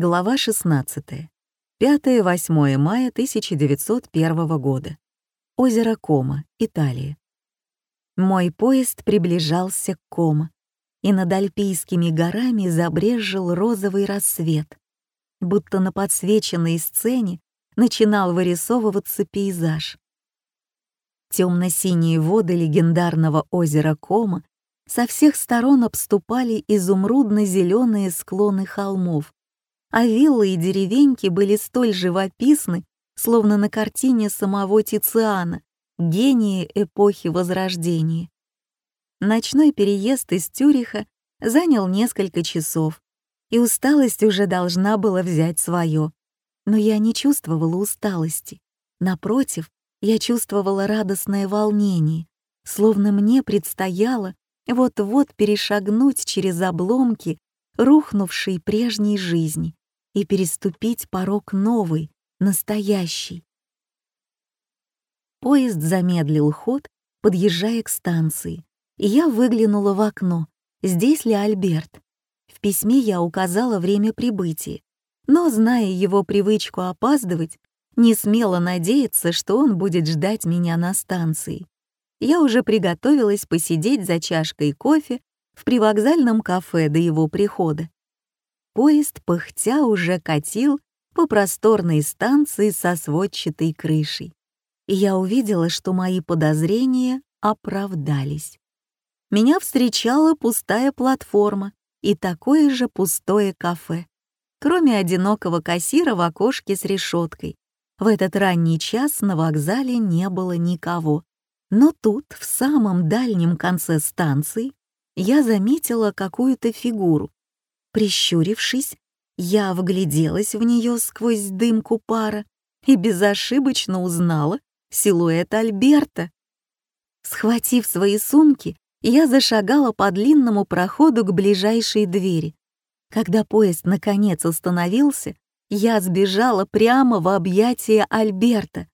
Глава 16. 5-8 мая 1901 года. Озеро Кома, Италия. Мой поезд приближался к Кома, и над Альпийскими горами забрезжил розовый рассвет, будто на подсвеченной сцене начинал вырисовываться пейзаж. Темно-синие воды легендарного озера Кома со всех сторон обступали изумрудно-зеленые склоны холмов, а виллы и деревеньки были столь живописны, словно на картине самого Тициана, гения эпохи Возрождения. Ночной переезд из Тюриха занял несколько часов, и усталость уже должна была взять свое. Но я не чувствовала усталости. Напротив, я чувствовала радостное волнение, словно мне предстояло вот-вот перешагнуть через обломки рухнувшей прежней жизни и переступить порог новой, настоящей. Поезд замедлил ход, подъезжая к станции, и я выглянула в окно, здесь ли Альберт. В письме я указала время прибытия, но, зная его привычку опаздывать, не смела надеяться, что он будет ждать меня на станции. Я уже приготовилась посидеть за чашкой кофе в привокзальном кафе до его прихода. Поезд, пыхтя, уже катил по просторной станции со сводчатой крышей. И я увидела, что мои подозрения оправдались. Меня встречала пустая платформа и такое же пустое кафе, кроме одинокого кассира в окошке с решеткой, в этот ранний час на вокзале не было никого. Но тут, в самом дальнем конце станции, я заметила какую-то фигуру. Прищурившись, я вгляделась в нее сквозь дымку пара и безошибочно узнала силуэт Альберта. Схватив свои сумки, я зашагала по длинному проходу к ближайшей двери. Когда поезд наконец остановился, я сбежала прямо в объятия Альберта.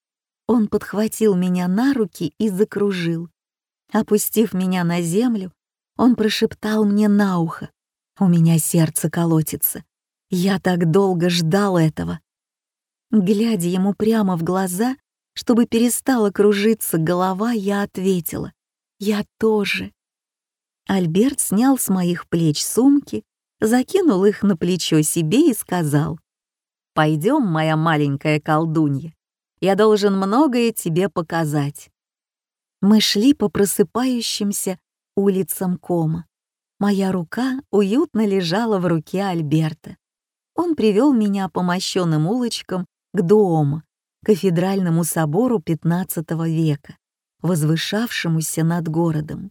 Он подхватил меня на руки и закружил. Опустив меня на землю, он прошептал мне на ухо. У меня сердце колотится. Я так долго ждал этого. Глядя ему прямо в глаза, чтобы перестала кружиться голова, я ответила. Я тоже. Альберт снял с моих плеч сумки, закинул их на плечо себе и сказал. Пойдем, моя маленькая колдунья. Я должен многое тебе показать. Мы шли по просыпающимся улицам Кома. Моя рука уютно лежала в руке Альберта. Он привел меня по мощенным улочкам к Дуому, кафедральному собору XV века, возвышавшемуся над городом.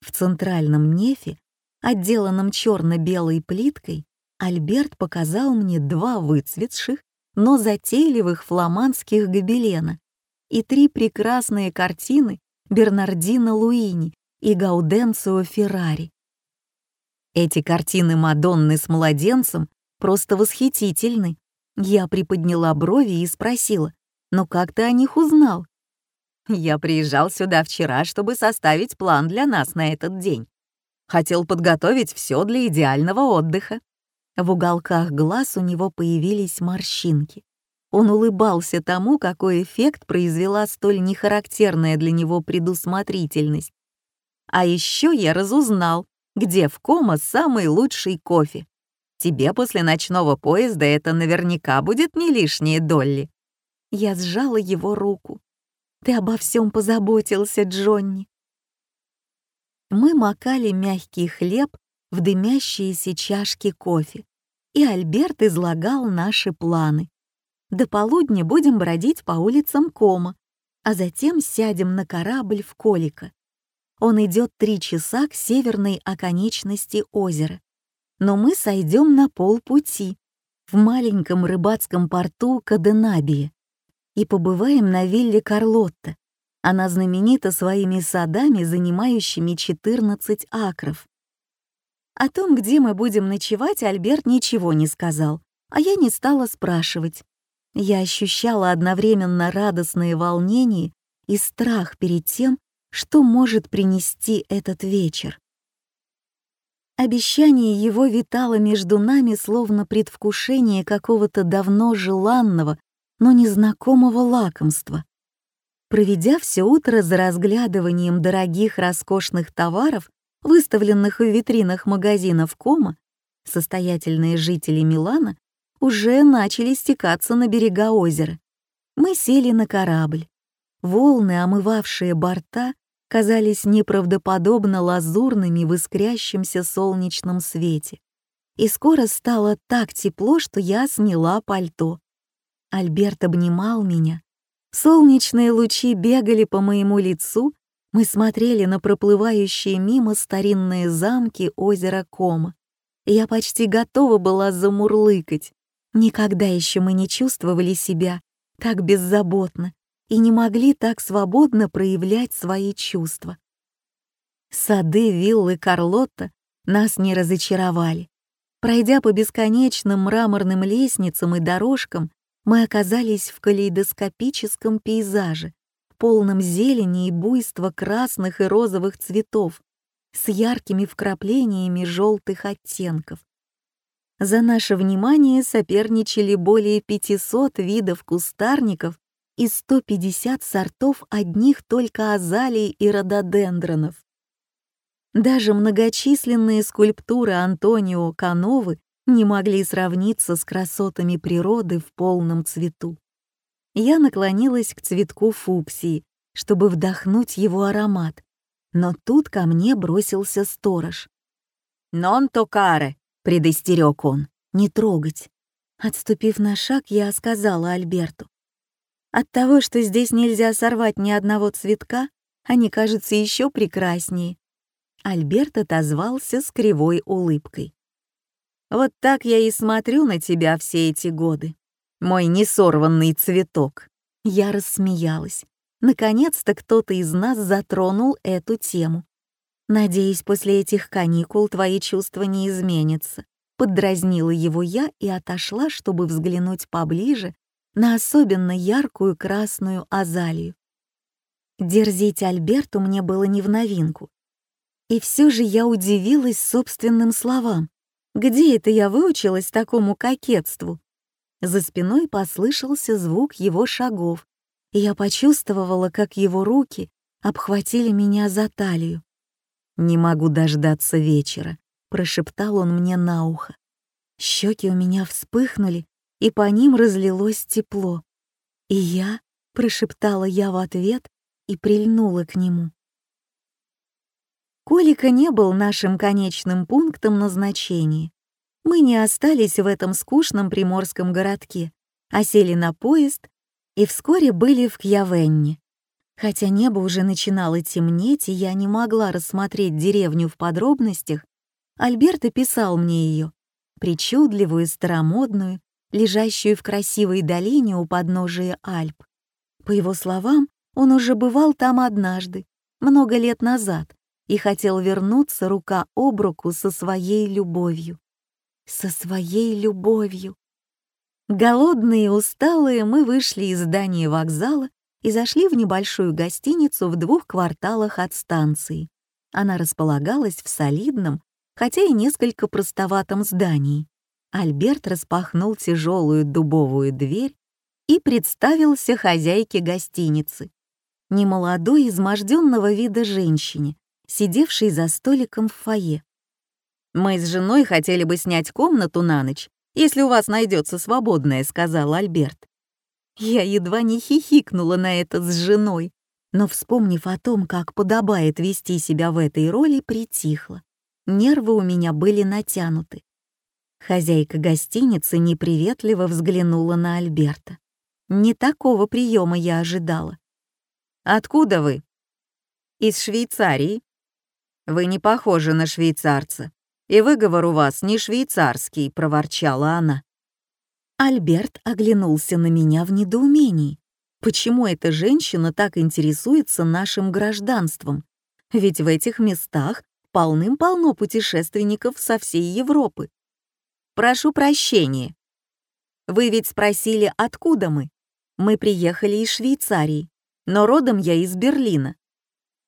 В центральном нефе, отделанном черно-белой плиткой, Альберт показал мне два выцветших, но затейливых фламандских гобелена и три прекрасные картины Бернардино Луини и Гауденцио Феррари. Эти картины Мадонны с младенцем просто восхитительны. Я приподняла брови и спросила, «Ну как ты о них узнал?» «Я приезжал сюда вчера, чтобы составить план для нас на этот день. Хотел подготовить все для идеального отдыха. В уголках глаз у него появились морщинки. Он улыбался тому, какой эффект произвела столь нехарактерная для него предусмотрительность. А еще я разузнал, где в Кома самый лучший кофе. Тебе после ночного поезда это наверняка будет не лишнее, Долли. Я сжала его руку. Ты обо всем позаботился, Джонни. Мы макали мягкий хлеб в дымящиеся чашки кофе, и Альберт излагал наши планы. До полудня будем бродить по улицам Кома, а затем сядем на корабль в Колика. Он идет три часа к северной оконечности озера. Но мы сойдем на полпути, в маленьком рыбацком порту Каденабии, и побываем на вилле Карлотта. Она знаменита своими садами, занимающими 14 акров. О том, где мы будем ночевать, Альберт ничего не сказал, а я не стала спрашивать. Я ощущала одновременно радостное волнение и страх перед тем, что может принести этот вечер. Обещание его витало между нами, словно предвкушение какого-то давно желанного, но незнакомого лакомства. Проведя все утро за разглядыванием дорогих роскошных товаров, выставленных в витринах магазинов Кома, состоятельные жители Милана уже начали стекаться на берега озера. Мы сели на корабль. Волны, омывавшие борта, казались неправдоподобно лазурными в искрящемся солнечном свете. И скоро стало так тепло, что я сняла пальто. Альберт обнимал меня. Солнечные лучи бегали по моему лицу, мы смотрели на проплывающие мимо старинные замки озера Кома. Я почти готова была замурлыкать. Никогда еще мы не чувствовали себя так беззаботно и не могли так свободно проявлять свои чувства. Сады виллы Карлотта нас не разочаровали. Пройдя по бесконечным мраморным лестницам и дорожкам, мы оказались в калейдоскопическом пейзаже, полном зелени и буйства красных и розовых цветов, с яркими вкраплениями желтых оттенков. За наше внимание соперничали более 500 видов кустарников и 150 сортов одних только азалий и рододендронов. Даже многочисленные скульптуры Антонио Кановы не могли сравниться с красотами природы в полном цвету. Я наклонилась к цветку фуксии, чтобы вдохнуть его аромат, но тут ко мне бросился сторож. «Нон токаре», — предостерег он, — «не трогать». Отступив на шаг, я сказала Альберту. От того, что здесь нельзя сорвать ни одного цветка, они кажутся еще прекраснее. Альберт отозвался с кривой улыбкой. «Вот так я и смотрю на тебя все эти годы, мой несорванный цветок». Я рассмеялась. Наконец-то кто-то из нас затронул эту тему. «Надеюсь, после этих каникул твои чувства не изменятся», поддразнила его я и отошла, чтобы взглянуть поближе на особенно яркую красную азалию. Дерзить Альберту мне было не в новинку. И все же я удивилась собственным словам. Где это я выучилась такому кокетству? За спиной послышался звук его шагов, и я почувствовала, как его руки обхватили меня за талию. «Не могу дождаться вечера», — прошептал он мне на ухо. Щеки у меня вспыхнули, и по ним разлилось тепло. «И я», — прошептала я в ответ и прильнула к нему. Колика не был нашим конечным пунктом назначения. Мы не остались в этом скучном приморском городке, а сели на поезд и вскоре были в Кьявенне. Хотя небо уже начинало темнеть, и я не могла рассмотреть деревню в подробностях, Альберт описал мне ее, причудливую, старомодную, лежащую в красивой долине у подножия Альп. По его словам, он уже бывал там однажды, много лет назад, и хотел вернуться рука об руку со своей любовью. Со своей любовью. Голодные и усталые мы вышли из здания вокзала и зашли в небольшую гостиницу в двух кварталах от станции. Она располагалась в солидном, хотя и несколько простоватом здании. Альберт распахнул тяжелую дубовую дверь и представился хозяйке гостиницы. Немолодой, изможденного вида женщине, сидевшей за столиком в фойе. «Мы с женой хотели бы снять комнату на ночь если у вас найдется свободное», — сказал Альберт. Я едва не хихикнула на это с женой, но, вспомнив о том, как подобает вести себя в этой роли, притихла. Нервы у меня были натянуты. Хозяйка гостиницы неприветливо взглянула на Альберта. Не такого приема я ожидала. «Откуда вы?» «Из Швейцарии». «Вы не похожи на швейцарца и выговор у вас не швейцарский», — проворчала она. Альберт оглянулся на меня в недоумении. Почему эта женщина так интересуется нашим гражданством? Ведь в этих местах полным-полно путешественников со всей Европы. Прошу прощения. Вы ведь спросили, откуда мы? Мы приехали из Швейцарии, но родом я из Берлина.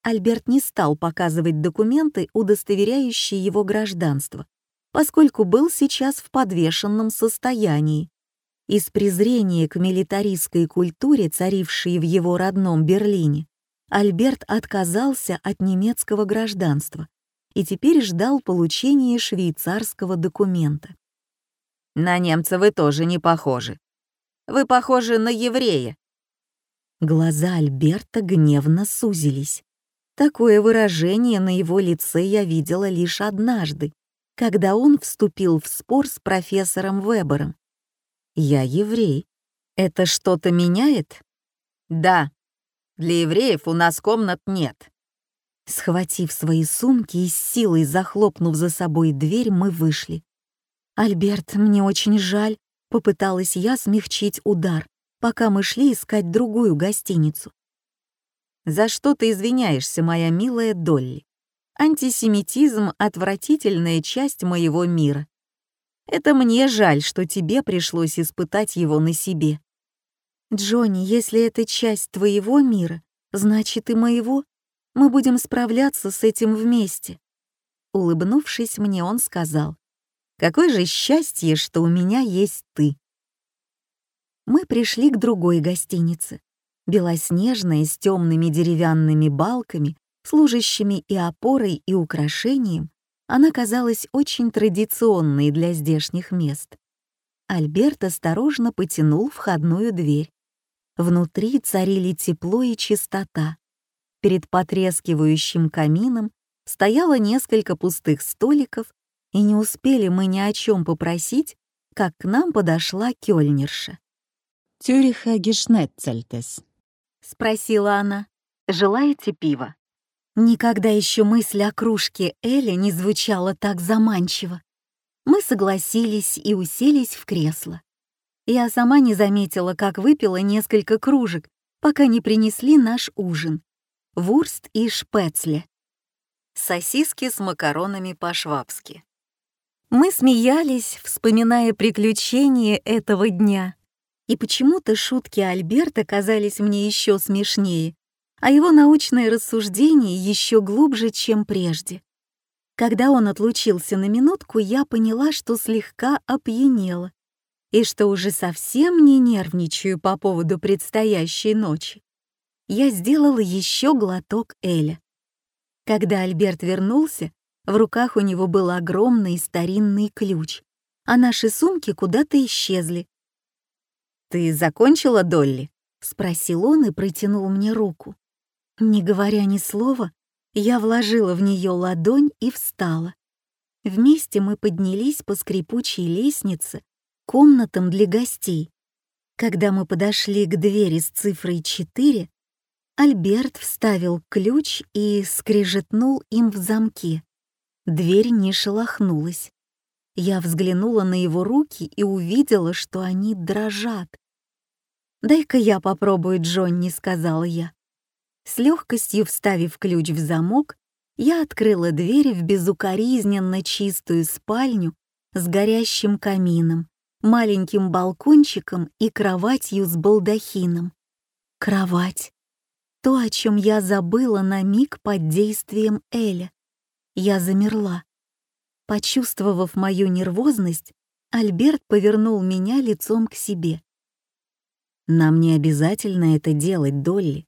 Альберт не стал показывать документы, удостоверяющие его гражданство, поскольку был сейчас в подвешенном состоянии. Из презрения к милитаристской культуре, царившей в его родном Берлине, Альберт отказался от немецкого гражданства и теперь ждал получения швейцарского документа. «На немца вы тоже не похожи. Вы похожи на еврея». Глаза Альберта гневно сузились. Такое выражение на его лице я видела лишь однажды, когда он вступил в спор с профессором Вебером. «Я еврей. Это что-то меняет?» «Да», для евреев у нас комнат нет». Схватив свои сумки и с силой захлопнув за собой дверь, мы вышли. «Альберт, мне очень жаль», — попыталась я смягчить удар, пока мы шли искать другую гостиницу. «За что ты извиняешься, моя милая Долли? Антисемитизм — отвратительная часть моего мира. Это мне жаль, что тебе пришлось испытать его на себе. «Джонни, если это часть твоего мира, значит и моего. Мы будем справляться с этим вместе». Улыбнувшись мне, он сказал, «Какое же счастье, что у меня есть ты». Мы пришли к другой гостинице. Белоснежная, с темными деревянными балками, служащими и опорой, и украшением, она казалась очень традиционной для здешних мест. Альберт осторожно потянул входную дверь. Внутри царили тепло и чистота. Перед потрескивающим камином стояло несколько пустых столиков, и не успели мы ни о чем попросить, как к нам подошла кёльнерша. «Тюриха Гешнетцельтес», — спросила она. «Желаете пива?» Никогда еще мысль о кружке Эли не звучала так заманчиво. Мы согласились и уселись в кресло. Я сама не заметила, как выпила несколько кружек, пока не принесли наш ужин. Вурст и шпецле. Сосиски с макаронами по-швабски. Мы смеялись, вспоминая приключения этого дня. И почему-то шутки Альберта казались мне еще смешнее, а его научные рассуждения еще глубже, чем прежде. Когда он отлучился на минутку, я поняла, что слегка опьянела и что уже совсем не нервничаю по поводу предстоящей ночи. Я сделала еще глоток Эля. Когда Альберт вернулся, в руках у него был огромный старинный ключ, а наши сумки куда-то исчезли. «Ты закончила, Долли?» — спросил он и протянул мне руку. Не говоря ни слова, я вложила в нее ладонь и встала. Вместе мы поднялись по скрипучей лестнице комнатам для гостей. Когда мы подошли к двери с цифрой 4, Альберт вставил ключ и скрежетнул им в замке. Дверь не шелохнулась. Я взглянула на его руки и увидела, что они дрожат. «Дай-ка я попробую, Джонни», — сказала я. С легкостью вставив ключ в замок, я открыла дверь в безукоризненно чистую спальню с горящим камином, маленьким балкончиком и кроватью с балдахином. Кровать. То, о чем я забыла на миг под действием Эля. Я замерла. Почувствовав мою нервозность, Альберт повернул меня лицом к себе. «Нам не обязательно это делать, Долли.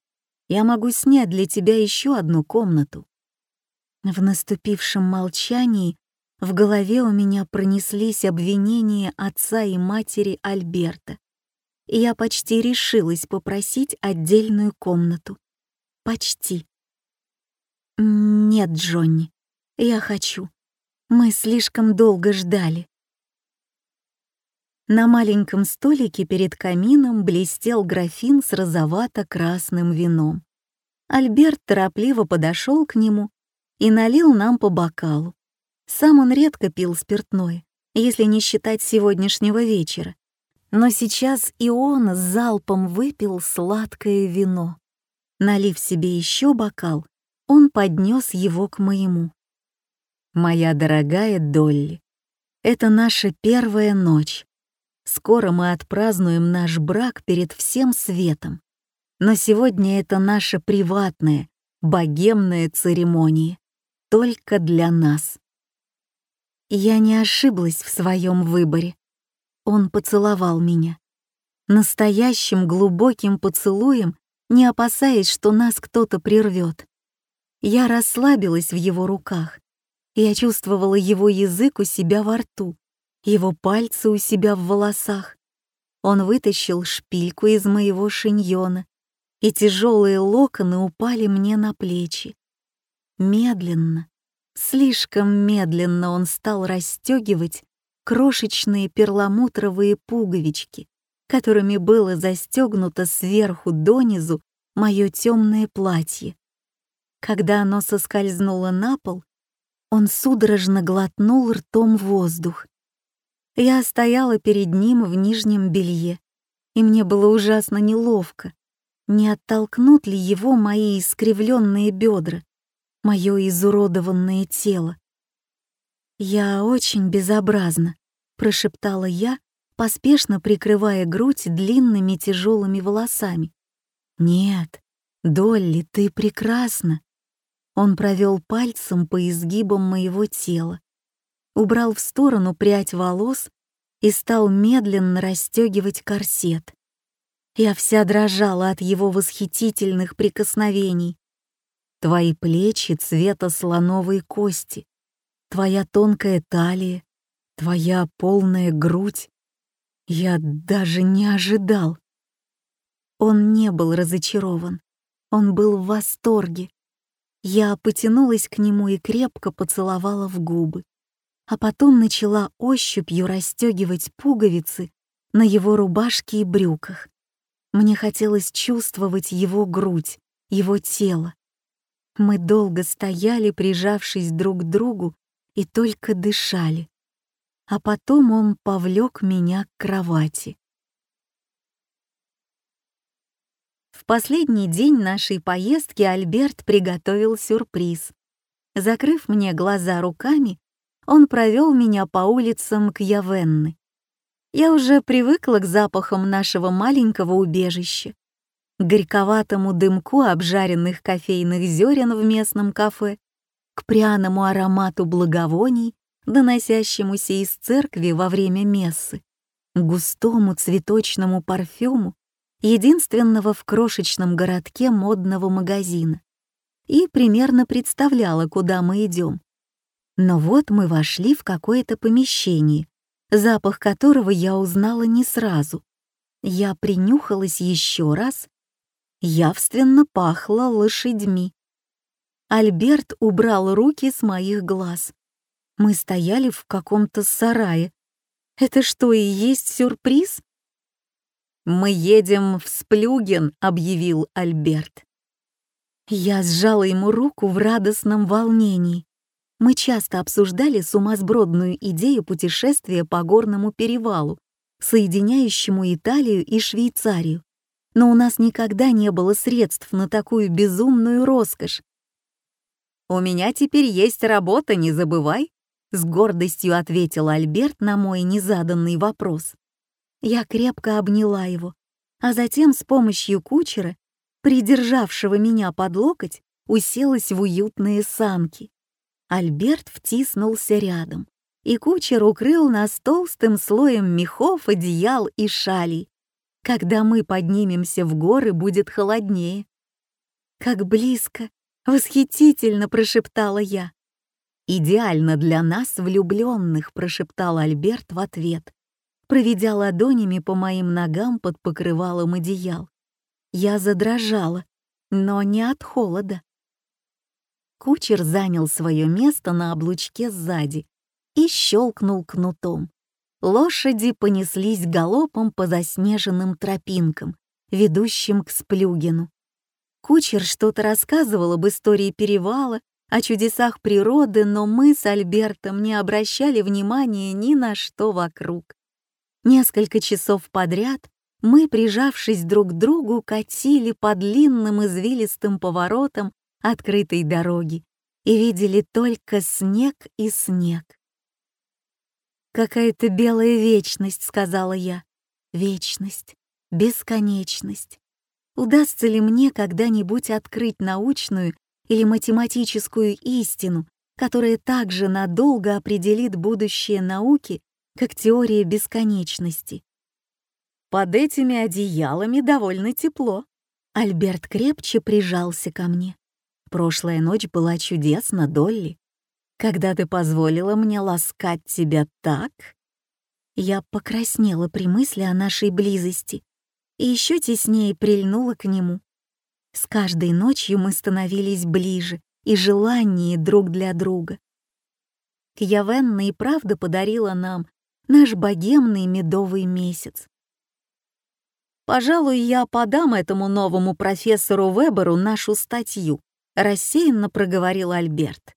Я могу снять для тебя еще одну комнату». В наступившем молчании в голове у меня пронеслись обвинения отца и матери Альберта. Я почти решилась попросить отдельную комнату. Почти. «Нет, Джонни, я хочу. Мы слишком долго ждали». На маленьком столике перед камином блестел графин с розовато-красным вином. Альберт торопливо подошел к нему и налил нам по бокалу. Сам он редко пил спиртное, если не считать сегодняшнего вечера. Но сейчас и он с залпом выпил сладкое вино. Налив себе еще бокал, он поднес его к моему. «Моя дорогая Долли, это наша первая ночь. Скоро мы отпразднуем наш брак перед всем светом. Но сегодня это наша приватная, богемная церемония, только для нас. Я не ошиблась в своем выборе. Он поцеловал меня. Настоящим глубоким поцелуем, не опасаясь, что нас кто-то прервет. Я расслабилась в его руках. Я чувствовала его язык у себя во рту, его пальцы у себя в волосах. Он вытащил шпильку из моего шиньона, и тяжелые локоны упали мне на плечи. Медленно, слишком медленно он стал расстегивать крошечные перламутровые пуговички, которыми было застегнуто сверху донизу мое темное платье. Когда оно соскользнуло на пол, он судорожно глотнул ртом воздух. Я стояла перед ним в нижнем белье, и мне было ужасно неловко. Не оттолкнут ли его мои искривленные бедра, мое изуродованное тело? Я очень безобразна, прошептала я, поспешно прикрывая грудь длинными тяжелыми волосами. «Нет, Долли, ты прекрасна!» Он провел пальцем по изгибам моего тела, убрал в сторону прядь волос и стал медленно расстегивать корсет. Я вся дрожала от его восхитительных прикосновений. Твои плечи цвета слоновой кости, твоя тонкая талия, твоя полная грудь. Я даже не ожидал. Он не был разочарован. Он был в восторге. Я потянулась к нему и крепко поцеловала в губы, а потом начала ощупью расстегивать пуговицы на его рубашке и брюках. Мне хотелось чувствовать его грудь, его тело. Мы долго стояли, прижавшись друг к другу, и только дышали а потом он повлек меня к кровати. В последний день нашей поездки Альберт приготовил сюрприз. Закрыв мне глаза руками, он провел меня по улицам к Явенны. Я уже привыкла к запахам нашего маленького убежища, к горьковатому дымку обжаренных кофейных зерен в местном кафе, к пряному аромату благовоний доносящемуся из церкви во время мессы, густому цветочному парфюму, единственного в крошечном городке модного магазина, и примерно представляла, куда мы идем. Но вот мы вошли в какое-то помещение, запах которого я узнала не сразу. Я принюхалась еще раз. Явственно пахло лошадьми. Альберт убрал руки с моих глаз. Мы стояли в каком-то сарае. Это что и есть сюрприз? «Мы едем в Сплюген», — объявил Альберт. Я сжала ему руку в радостном волнении. Мы часто обсуждали сумасбродную идею путешествия по горному перевалу, соединяющему Италию и Швейцарию. Но у нас никогда не было средств на такую безумную роскошь. «У меня теперь есть работа, не забывай», с гордостью ответил Альберт на мой незаданный вопрос. Я крепко обняла его, а затем с помощью кучера, придержавшего меня под локоть, уселась в уютные санки. Альберт втиснулся рядом, и кучер укрыл нас толстым слоем мехов, одеял и шалей. Когда мы поднимемся в горы, будет холоднее. «Как близко!» — восхитительно прошептала я. «Идеально для нас, влюбленных», — прошептал Альберт в ответ, проведя ладонями по моим ногам под покрывалом одеял. Я задрожала, но не от холода. Кучер занял свое место на облучке сзади и щелкнул кнутом. Лошади понеслись галопом по заснеженным тропинкам, ведущим к Сплюгину. Кучер что-то рассказывал об истории перевала о чудесах природы, но мы с Альбертом не обращали внимания ни на что вокруг. Несколько часов подряд мы, прижавшись друг к другу, катили по длинным извилистым поворотам открытой дороги и видели только снег и снег. «Какая-то белая вечность», — сказала я. «Вечность, бесконечность. Удастся ли мне когда-нибудь открыть научную или математическую истину, которая также надолго определит будущее науки, как теория бесконечности. Под этими одеялами довольно тепло. Альберт крепче прижался ко мне. Прошлая ночь была чудесна, Долли. Когда ты позволила мне ласкать тебя так... Я покраснела при мысли о нашей близости и еще теснее прильнула к нему. С каждой ночью мы становились ближе и желаннее друг для друга. Кьявенна и правда подарила нам наш богемный медовый месяц. «Пожалуй, я подам этому новому профессору Веберу нашу статью», — рассеянно проговорил Альберт.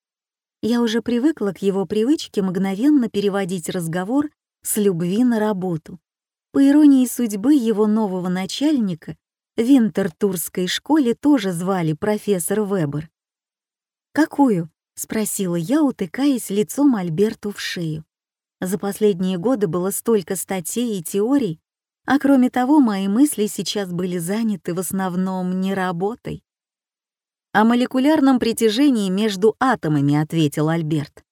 Я уже привыкла к его привычке мгновенно переводить разговор с любви на работу. По иронии судьбы его нового начальника в Винтертурской школе тоже звали профессор Вебер. «Какую?» — спросила я, утыкаясь лицом Альберту в шею. За последние годы было столько статей и теорий, а кроме того, мои мысли сейчас были заняты в основном не работой. «О молекулярном притяжении между атомами», — ответил Альберт.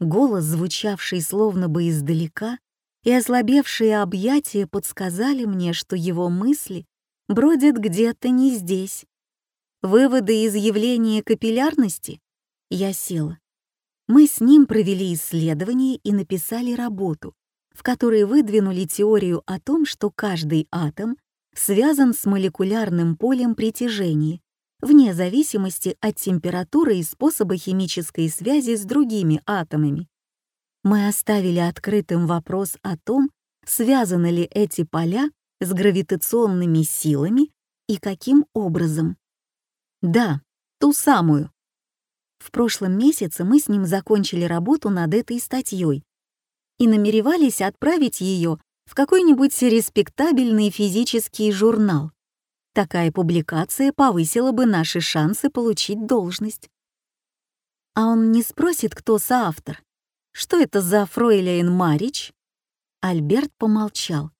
Голос, звучавший словно бы издалека, и ослабевшие объятия подсказали мне, что его мысли бродят где-то не здесь. Выводы из явления капиллярности? Я села. Мы с ним провели исследование и написали работу, в которой выдвинули теорию о том, что каждый атом связан с молекулярным полем притяжения, вне зависимости от температуры и способа химической связи с другими атомами. Мы оставили открытым вопрос о том, связаны ли эти поля с гравитационными силами и каким образом. Да, ту самую. В прошлом месяце мы с ним закончили работу над этой статьей и намеревались отправить ее в какой-нибудь респектабельный физический журнал. Такая публикация повысила бы наши шансы получить должность. А он не спросит, кто соавтор. Что это за фройляйн Марич? Альберт помолчал.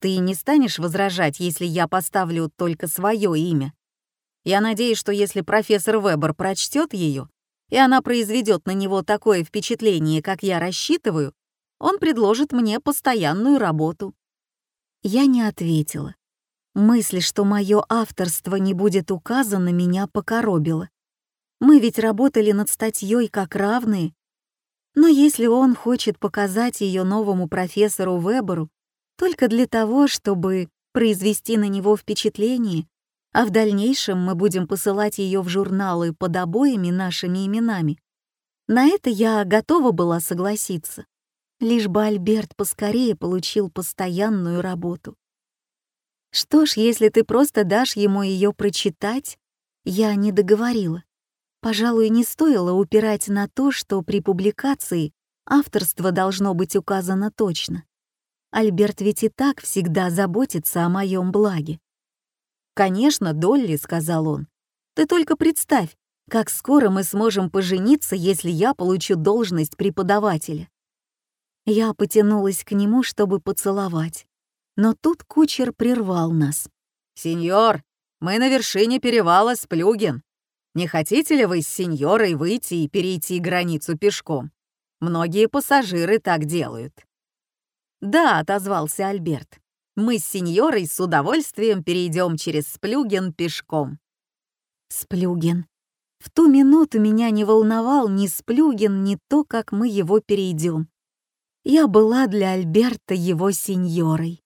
Ты не станешь возражать, если я поставлю только свое имя? Я надеюсь, что если профессор Вебер прочтет ее, и она произведет на него такое впечатление, как я рассчитываю, он предложит мне постоянную работу. Я не ответила. Мысль, что мое авторство не будет указано, меня покоробила. Мы ведь работали над статьей как равные. Но если он хочет показать ее новому профессору Веберу, только для того, чтобы произвести на него впечатление, а в дальнейшем мы будем посылать ее в журналы под обоими нашими именами. На это я готова была согласиться, лишь бы Альберт поскорее получил постоянную работу. Что ж, если ты просто дашь ему ее прочитать, я не договорила. Пожалуй, не стоило упирать на то, что при публикации авторство должно быть указано точно. Альберт ведь и так всегда заботится о моем благе. «Конечно, Долли», — сказал он. «Ты только представь, как скоро мы сможем пожениться, если я получу должность преподавателя». Я потянулась к нему, чтобы поцеловать. Но тут кучер прервал нас. «Сеньор, мы на вершине перевала Сплюген. Не хотите ли вы с сеньорой выйти и перейти границу пешком? Многие пассажиры так делают». «Да», — отозвался Альберт. «Мы с сеньорой с удовольствием перейдем через Сплюген пешком». Сплюген. В ту минуту меня не волновал ни Сплюген, ни то, как мы его перейдем. Я была для Альберта его сеньорой.